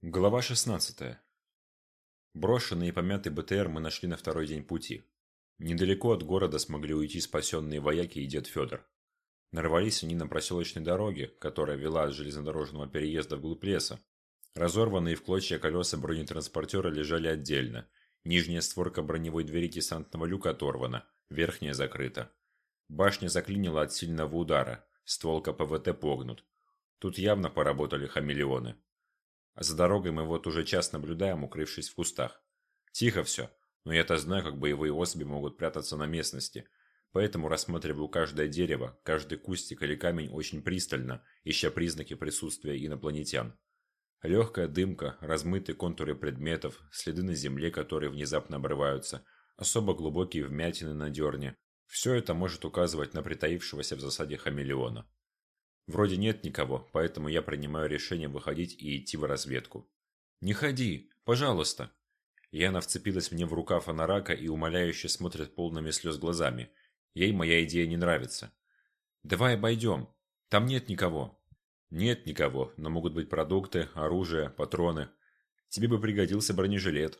Глава 16. Брошенный и помятый БТР мы нашли на второй день пути. Недалеко от города смогли уйти спасенные вояки и дед Федор. Нарвались они на проселочной дороге, которая вела от железнодорожного переезда вглубь леса. Разорванные в клочья колеса бронетранспортера лежали отдельно. Нижняя створка броневой двери десантного люка оторвана, верхняя закрыта. Башня заклинила от сильного удара, ствол КПВТ погнут. Тут явно поработали хамелеоны. А за дорогой мы вот уже час наблюдаем, укрывшись в кустах. Тихо все, но я-то знаю, как боевые особи могут прятаться на местности. Поэтому рассматриваю каждое дерево, каждый кустик или камень очень пристально, ища признаки присутствия инопланетян. Легкая дымка, размытые контуры предметов, следы на земле, которые внезапно обрываются, особо глубокие вмятины на дерне. Все это может указывать на притаившегося в засаде хамелеона. Вроде нет никого, поэтому я принимаю решение выходить и идти в разведку. «Не ходи, пожалуйста!» Яна вцепилась мне в рукав анарака и умоляюще смотрит полными слез глазами. Ей моя идея не нравится. «Давай обойдем. Там нет никого». «Нет никого, но могут быть продукты, оружие, патроны. Тебе бы пригодился бронежилет».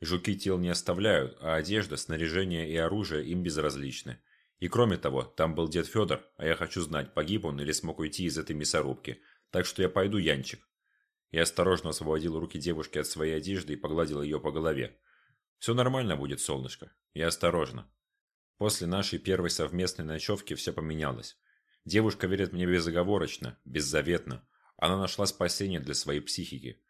Жуки тел не оставляют, а одежда, снаряжение и оружие им безразличны. И кроме того, там был дед Федор, а я хочу знать, погиб он или смог уйти из этой мясорубки. Так что я пойду, Янчик. Я осторожно освободил руки девушки от своей одежды и погладил ее по голове. Все нормально будет, солнышко. Я осторожно. После нашей первой совместной ночевки все поменялось. Девушка верит мне безоговорочно, беззаветно. Она нашла спасение для своей психики.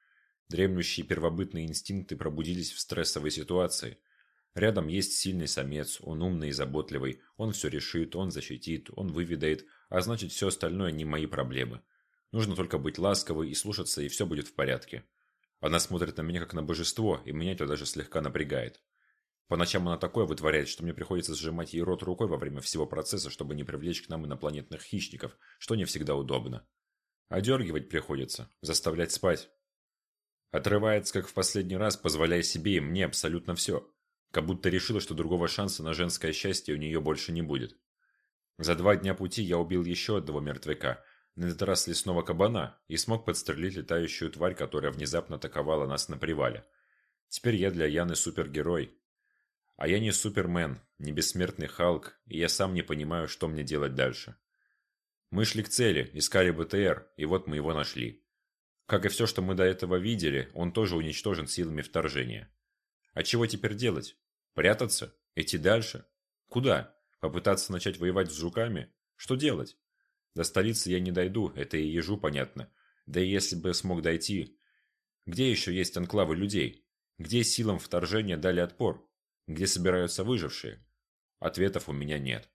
Дремлющие первобытные инстинкты пробудились в стрессовой ситуации – Рядом есть сильный самец, он умный и заботливый, он все решит, он защитит, он выведает, а значит все остальное не мои проблемы. Нужно только быть ласковой и слушаться, и все будет в порядке. Она смотрит на меня как на божество, и меня это даже слегка напрягает. По ночам она такое вытворяет, что мне приходится сжимать ей рот рукой во время всего процесса, чтобы не привлечь к нам инопланетных хищников, что не всегда удобно. Одергивать приходится, заставлять спать. Отрывается, как в последний раз, позволяя себе и мне абсолютно все. Как будто решила, что другого шанса на женское счастье у нее больше не будет. За два дня пути я убил еще одного мертвяка, на этот раз лесного кабана, и смог подстрелить летающую тварь, которая внезапно атаковала нас на привале. Теперь я для Яны супергерой. А я не супермен, не бессмертный Халк, и я сам не понимаю, что мне делать дальше. Мы шли к цели, искали БТР, и вот мы его нашли. Как и все, что мы до этого видели, он тоже уничтожен силами вторжения. А чего теперь делать? Прятаться? Идти дальше? Куда? Попытаться начать воевать с жуками? Что делать? До столицы я не дойду, это и ежу понятно. Да и если бы смог дойти... Где еще есть анклавы людей? Где силам вторжения дали отпор? Где собираются выжившие? Ответов у меня нет.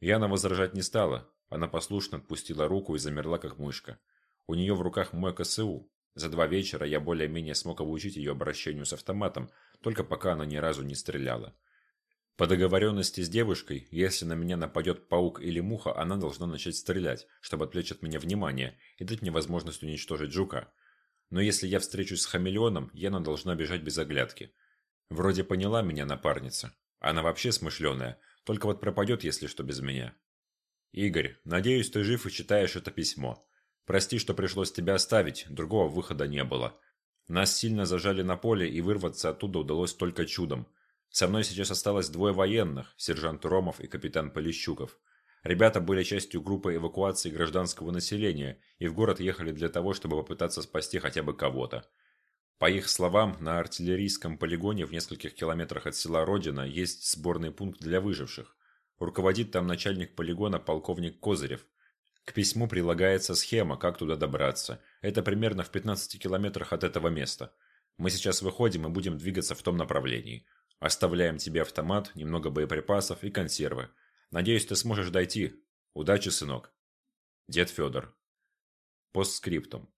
Яна возражать не стала. Она послушно отпустила руку и замерла, как мышка. У нее в руках мой КСУ. За два вечера я более-менее смог обучить ее обращению с автоматом, только пока она ни разу не стреляла. По договоренности с девушкой, если на меня нападет паук или муха, она должна начать стрелять, чтобы отвлечь от меня внимание и дать мне возможность уничтожить жука. Но если я встречусь с хамелеоном, Яна должна бежать без оглядки. Вроде поняла меня напарница. Она вообще смышленая, только вот пропадет, если что, без меня. Игорь, надеюсь, ты жив и читаешь это письмо. Прости, что пришлось тебя оставить, другого выхода не было. Нас сильно зажали на поле, и вырваться оттуда удалось только чудом. Со мной сейчас осталось двое военных, сержант Ромов и капитан Полищуков. Ребята были частью группы эвакуации гражданского населения и в город ехали для того, чтобы попытаться спасти хотя бы кого-то. По их словам, на артиллерийском полигоне в нескольких километрах от села Родина есть сборный пункт для выживших. Руководит там начальник полигона полковник Козырев. К письму прилагается схема, как туда добраться. Это примерно в 15 километрах от этого места. Мы сейчас выходим и будем двигаться в том направлении. Оставляем тебе автомат, немного боеприпасов и консервы. Надеюсь, ты сможешь дойти. Удачи, сынок. Дед Федор. Постскриптум.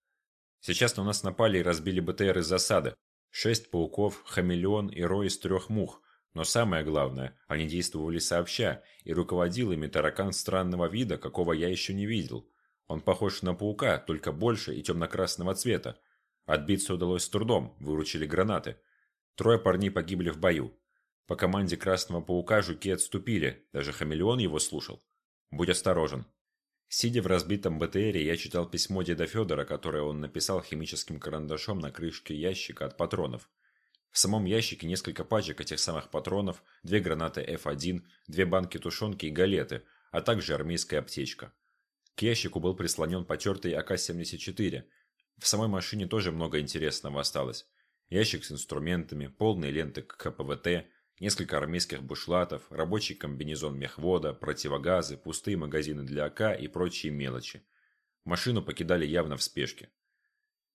Сейчас на нас напали и разбили БТР из засады. Шесть пауков, хамелеон и рой из трех мух. Но самое главное, они действовали сообща, и руководил ими таракан странного вида, какого я еще не видел. Он похож на паука, только больше и темно-красного цвета. Отбиться удалось с трудом, выручили гранаты. Трое парней погибли в бою. По команде красного паука жуки отступили, даже хамелеон его слушал. Будь осторожен. Сидя в разбитом БТРе, я читал письмо деда Федора, которое он написал химическим карандашом на крышке ящика от патронов. В самом ящике несколько пачек этих самых патронов, две гранаты F1, две банки тушенки и галеты, а также армейская аптечка. К ящику был прислонен потертый АК-74. В самой машине тоже много интересного осталось. Ящик с инструментами, полные ленты к КПВТ, несколько армейских бушлатов, рабочий комбинезон мехвода, противогазы, пустые магазины для АК и прочие мелочи. Машину покидали явно в спешке.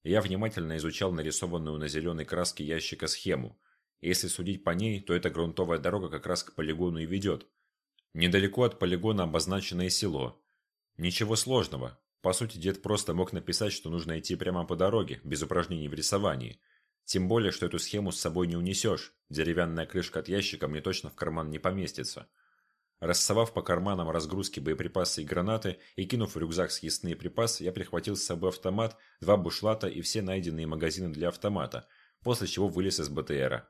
Я внимательно изучал нарисованную на зеленой краске ящика схему. Если судить по ней, то эта грунтовая дорога как раз к полигону и ведет. Недалеко от полигона обозначенное село. Ничего сложного. По сути, дед просто мог написать, что нужно идти прямо по дороге, без упражнений в рисовании – тем более, что эту схему с собой не унесешь. Деревянная крышка от ящика мне точно в карман не поместится. Рассовав по карманам разгрузки боеприпасы и гранаты и кинув в рюкзак съестные припасы, я прихватил с собой автомат, два бушлата и все найденные магазины для автомата, после чего вылез из БТРа.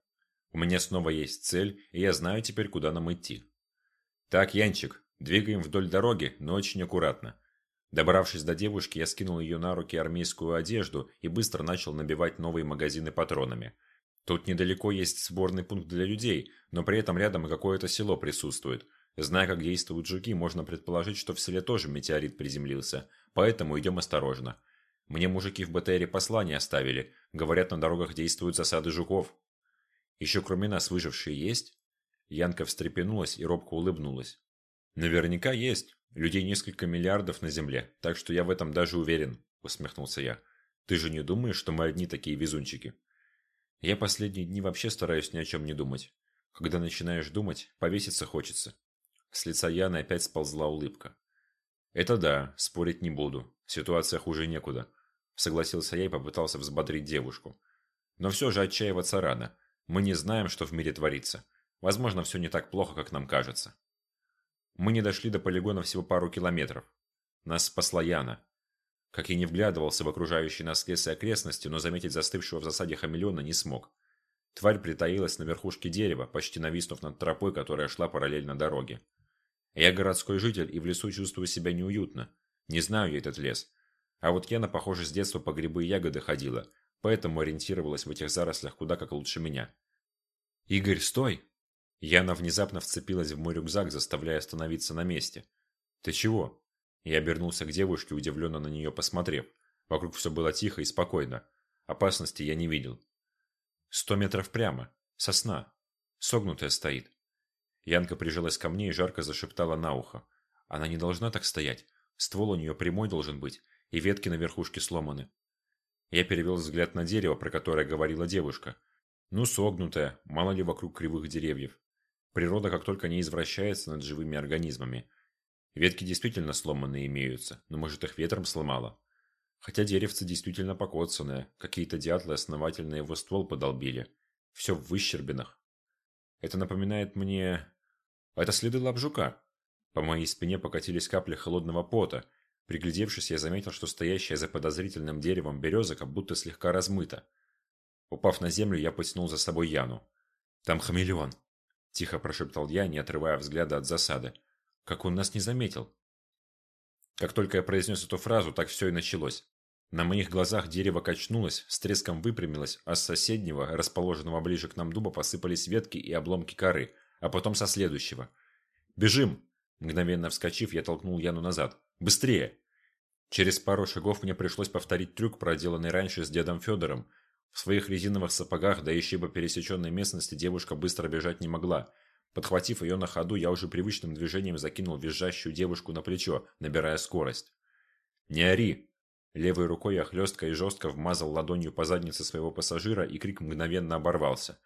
У меня снова есть цель, и я знаю теперь, куда нам идти. Так, Янчик, двигаем вдоль дороги, но очень аккуратно. Добравшись до девушки, я скинул ее на руки армейскую одежду и быстро начал набивать новые магазины патронами. Тут недалеко есть сборный пункт для людей, но при этом рядом и какое-то село присутствует. Зная, как действуют жуки, можно предположить, что в селе тоже метеорит приземлился, поэтому идем осторожно. Мне мужики в БТРе послание оставили, говорят, на дорогах действуют засады жуков. Еще кроме нас выжившие есть? Янка встрепенулась и робко улыбнулась. Наверняка есть. Людей несколько миллиардов на Земле, так что я в этом даже уверен, усмехнулся я. Ты же не думаешь, что мы одни такие везунчики? Я последние дни вообще стараюсь ни о чем не думать. Когда начинаешь думать, повеситься хочется. С лица Яны опять сползла улыбка. Это да, спорить не буду. Ситуация хуже некуда. Согласился я и попытался взбодрить девушку. Но все же отчаиваться рано. Мы не знаем, что в мире творится. Возможно, все не так плохо, как нам кажется. Мы не дошли до полигона всего пару километров. Нас спасла Яна. Как я не вглядывался в окружающие нас лес и окрестности, но заметить застывшего в засаде хамелеона не смог. Тварь притаилась на верхушке дерева, почти нависнув над тропой, которая шла параллельно дороге. Я городской житель и в лесу чувствую себя неуютно. Не знаю я этот лес. А вот Яна, похоже, с детства по грибы и ягоды ходила, поэтому ориентировалась в этих зарослях куда как лучше меня. «Игорь, стой!» Яна внезапно вцепилась в мой рюкзак, заставляя остановиться на месте. «Ты чего?» Я обернулся к девушке, удивленно на нее посмотрев. Вокруг все было тихо и спокойно. Опасности я не видел. «Сто метров прямо. Сосна. Согнутая стоит». Янка прижалась ко мне и жарко зашептала на ухо. «Она не должна так стоять. Ствол у нее прямой должен быть, и ветки на верхушке сломаны». Я перевел взгляд на дерево, про которое говорила девушка. Ну, согнутое, мало ли вокруг кривых деревьев. Природа как только не извращается над живыми организмами. Ветки действительно сломанные имеются, но может их ветром сломало. Хотя деревце действительно покоцанное, какие-то дятлы основательно его ствол подолбили. Все в выщербинах. Это напоминает мне... Это следы лапжука. По моей спине покатились капли холодного пота. Приглядевшись, я заметил, что стоящая за подозрительным деревом береза как будто слегка размыта. Упав на землю, я потянул за собой Яну. «Там хамелеон!» – тихо прошептал я, не отрывая взгляда от засады. «Как он нас не заметил?» Как только я произнес эту фразу, так все и началось. На моих глазах дерево качнулось, с треском выпрямилось, а с соседнего, расположенного ближе к нам дуба, посыпались ветки и обломки коры, а потом со следующего. «Бежим!» Мгновенно вскочив, я толкнул Яну назад. «Быстрее!» Через пару шагов мне пришлось повторить трюк, проделанный раньше с дедом Федором, в своих резиновых сапогах, да еще по пересеченной местности, девушка быстро бежать не могла. Подхватив ее на ходу, я уже привычным движением закинул визжащую девушку на плечо, набирая скорость. «Не ори!» Левой рукой я хлестко и жестко вмазал ладонью по заднице своего пассажира, и крик мгновенно оборвался.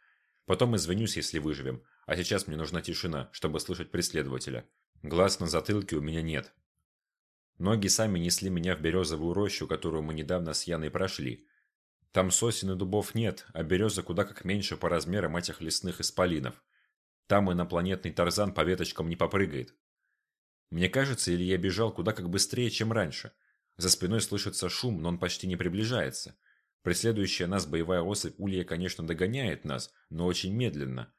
Потом извинюсь, если выживем, а сейчас мне нужна тишина, чтобы слышать преследователя. Глаз на затылке у меня нет. Ноги сами несли меня в березовую рощу, которую мы недавно с Яной прошли. Там сосен и дубов нет, а береза куда как меньше по размерам этих лесных исполинов. Там инопланетный Тарзан по веточкам не попрыгает. Мне кажется, или я бежал куда как быстрее, чем раньше. За спиной слышится шум, но он почти не приближается. Преследующая нас боевая особь Улья, конечно, догоняет нас, но очень медленно.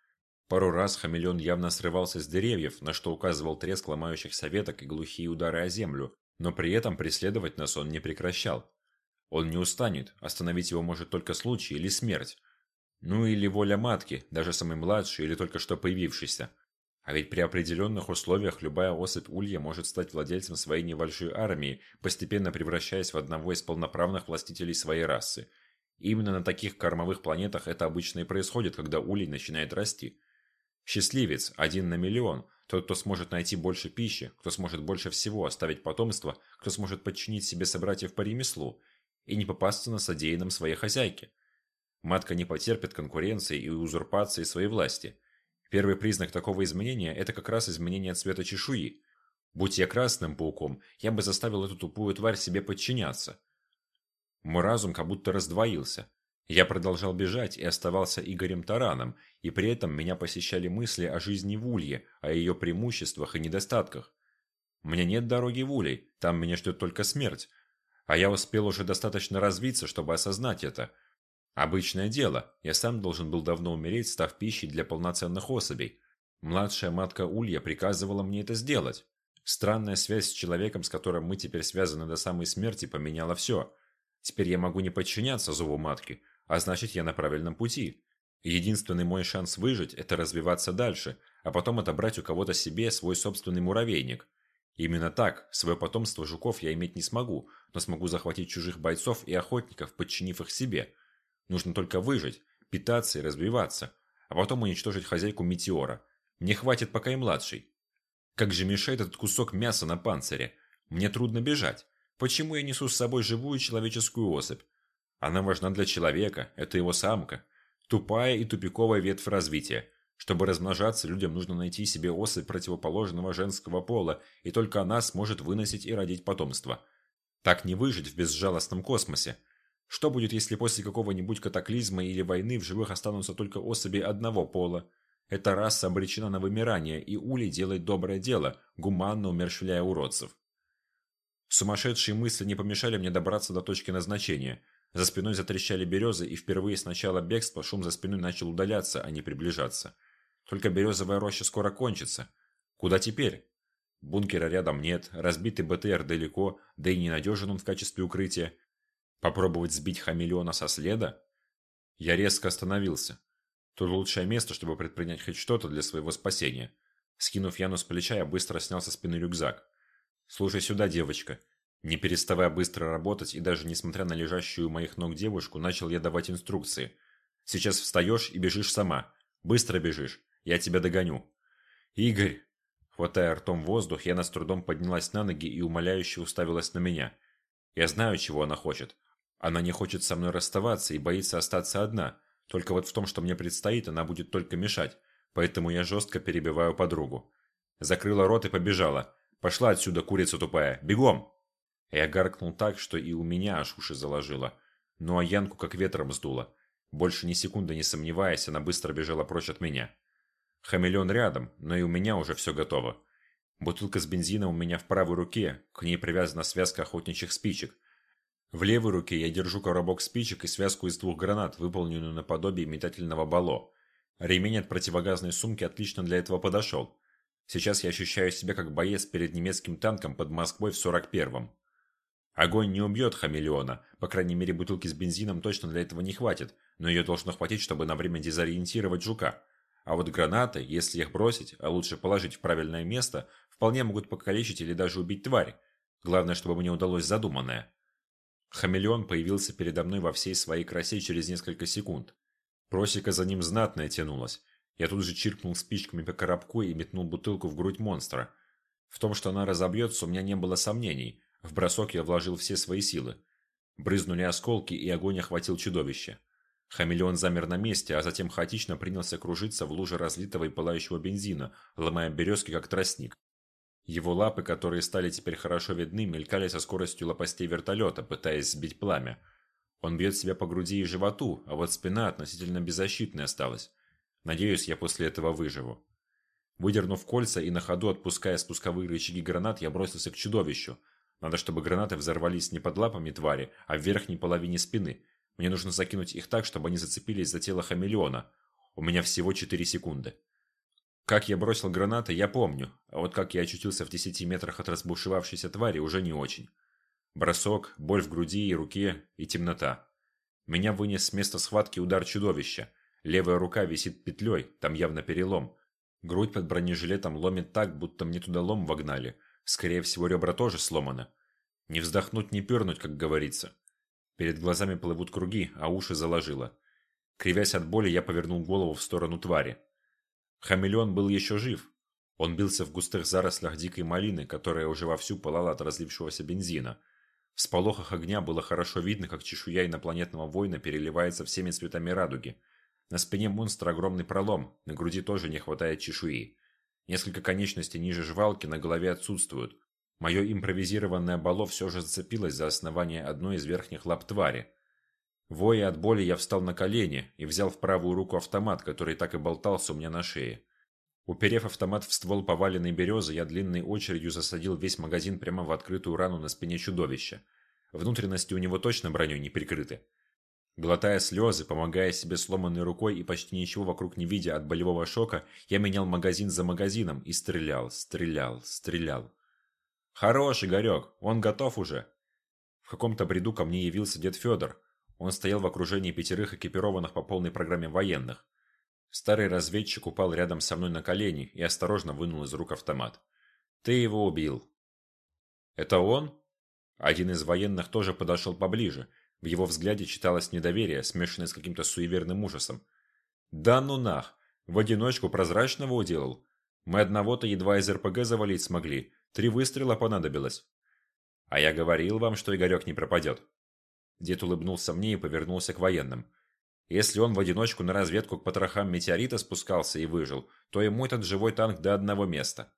Пару раз хамелеон явно срывался с деревьев, на что указывал треск ломающихся веток и глухие удары о землю. Но при этом преследовать нас он не прекращал. Он не устанет, остановить его может только случай или смерть. Ну или воля матки, даже самой младшей или только что появившейся. А ведь при определенных условиях любая особь улья может стать владельцем своей небольшой армии, постепенно превращаясь в одного из полноправных властителей своей расы. И именно на таких кормовых планетах это обычно и происходит, когда улей начинает расти. Счастливец, один на миллион, тот, кто сможет найти больше пищи, кто сможет больше всего оставить потомство, кто сможет подчинить себе собратьев по ремеслу и не попасться на содеянном своей хозяйке. Матка не потерпит конкуренции и узурпации своей власти. Первый признак такого изменения – это как раз изменение цвета чешуи. Будь я красным пауком, я бы заставил эту тупую тварь себе подчиняться. Мой разум как будто раздвоился. Я продолжал бежать и оставался Игорем Тараном, и при этом меня посещали мысли о жизни в Улье, о ее преимуществах и недостатках. Мне нет дороги в Улей, там меня ждет только смерть. А я успел уже достаточно развиться, чтобы осознать это. Обычное дело, я сам должен был давно умереть, став пищей для полноценных особей. Младшая матка Улья приказывала мне это сделать. Странная связь с человеком, с которым мы теперь связаны до самой смерти, поменяла все. Теперь я могу не подчиняться зову матки, а значит я на правильном пути. Единственный мой шанс выжить – это развиваться дальше, а потом отобрать у кого-то себе свой собственный муравейник. Именно так, свое потомство жуков я иметь не смогу, но смогу захватить чужих бойцов и охотников, подчинив их себе. Нужно только выжить, питаться и развиваться, а потом уничтожить хозяйку метеора. Мне хватит, пока и младший. Как же мешает этот кусок мяса на панцире? Мне трудно бежать. Почему я несу с собой живую человеческую особь? Она важна для человека, это его самка. Тупая и тупиковая ветвь развития. Чтобы размножаться, людям нужно найти себе особь противоположного женского пола, и только она сможет выносить и родить потомство. Так не выжить в безжалостном космосе. Что будет, если после какого-нибудь катаклизма или войны в живых останутся только особи одного пола? Эта раса обречена на вымирание, и Ули делает доброе дело, гуманно умерщвляя уродцев. Сумасшедшие мысли не помешали мне добраться до точки назначения – за спиной затрещали березы, и впервые с начала бегства шум за спиной начал удаляться, а не приближаться. Только березовая роща скоро кончится. Куда теперь? Бункера рядом нет, разбитый БТР далеко, да и ненадежен он в качестве укрытия. Попробовать сбить хамелеона со следа? Я резко остановился. Тут лучшее место, чтобы предпринять хоть что-то для своего спасения. Скинув Яну с плеча, я быстро снял со спины рюкзак. «Слушай сюда, девочка. Не переставая быстро работать и даже несмотря на лежащую у моих ног девушку, начал я давать инструкции. «Сейчас встаешь и бежишь сама. Быстро бежишь. Я тебя догоню». «Игорь!» Хватая ртом воздух, я с трудом поднялась на ноги и умоляюще уставилась на меня. Я знаю, чего она хочет. Она не хочет со мной расставаться и боится остаться одна. Только вот в том, что мне предстоит, она будет только мешать. Поэтому я жестко перебиваю подругу. Закрыла рот и побежала. «Пошла отсюда, курица тупая! Бегом!» Я гаркнул так, что и у меня аж уши заложило. Ну а Янку как ветром сдуло. Больше ни секунды не сомневаясь, она быстро бежала прочь от меня. Хамелеон рядом, но и у меня уже все готово. Бутылка с бензином у меня в правой руке, к ней привязана связка охотничьих спичек. В левой руке я держу коробок спичек и связку из двух гранат, выполненную наподобие метательного бало. Ремень от противогазной сумки отлично для этого подошел. Сейчас я ощущаю себя как боец перед немецким танком под Москвой в 41-м. Огонь не убьет хамелеона, по крайней мере бутылки с бензином точно для этого не хватит, но ее должно хватить, чтобы на время дезориентировать жука. А вот гранаты, если их бросить, а лучше положить в правильное место, вполне могут покалечить или даже убить тварь. Главное, чтобы мне удалось задуманное. Хамелеон появился передо мной во всей своей красе через несколько секунд. Просека за ним знатная тянулась. Я тут же чиркнул спичками по коробку и метнул бутылку в грудь монстра. В том, что она разобьется, у меня не было сомнений – в бросок я вложил все свои силы. Брызнули осколки, и огонь охватил чудовище. Хамелеон замер на месте, а затем хаотично принялся кружиться в луже разлитого и пылающего бензина, ломая березки, как тростник. Его лапы, которые стали теперь хорошо видны, мелькали со скоростью лопастей вертолета, пытаясь сбить пламя. Он бьет себя по груди и животу, а вот спина относительно беззащитной осталась. Надеюсь, я после этого выживу. Выдернув кольца и на ходу отпуская спусковые рычаги гранат, я бросился к чудовищу, надо, чтобы гранаты взорвались не под лапами твари, а в верхней половине спины. Мне нужно закинуть их так, чтобы они зацепились за тело хамелеона. У меня всего 4 секунды. Как я бросил гранаты, я помню, а вот как я очутился в десяти метрах от разбушевавшейся твари, уже не очень. Бросок, боль в груди и руке и темнота. Меня вынес с места схватки удар чудовища. Левая рука висит петлей, там явно перелом. Грудь под бронежилетом ломит так, будто мне туда лом вогнали. Скорее всего, ребра тоже сломаны. Не вздохнуть, не пернуть, как говорится. Перед глазами плывут круги, а уши заложило. Кривясь от боли, я повернул голову в сторону твари. Хамелеон был еще жив. Он бился в густых зарослях дикой малины, которая уже вовсю пылала от разлившегося бензина. В сполохах огня было хорошо видно, как чешуя инопланетного воина переливается всеми цветами радуги. На спине монстра огромный пролом, на груди тоже не хватает чешуи. Несколько конечностей ниже жвалки на голове отсутствуют. Мое импровизированное бало все же зацепилось за основание одной из верхних лап твари. Воя от боли, я встал на колени и взял в правую руку автомат, который так и болтался у меня на шее. Уперев автомат в ствол поваленной березы, я длинной очередью засадил весь магазин прямо в открытую рану на спине чудовища. Внутренности у него точно броней не прикрыты. Глотая слезы, помогая себе сломанной рукой и почти ничего вокруг не видя от болевого шока, я менял магазин за магазином и стрелял, стрелял, стрелял. «Хорош, Игорек, он готов уже!» В каком-то бреду ко мне явился дед Федор, он стоял в окружении пятерых экипированных по полной программе военных. Старый разведчик упал рядом со мной на колени и осторожно вынул из рук автомат. «Ты его убил». «Это он?» Один из военных тоже подошел поближе. В его взгляде читалось недоверие, смешанное с каким-то суеверным ужасом. «Да ну нах! В одиночку прозрачного уделал? Мы одного-то едва из РПГ завалить смогли. Три выстрела понадобилось». «А я говорил вам, что Игорек не пропадет». Дед улыбнулся мне и повернулся к военным. Если он в одиночку на разведку к потрохам метеорита спускался и выжил, то ему этот живой танк до одного места.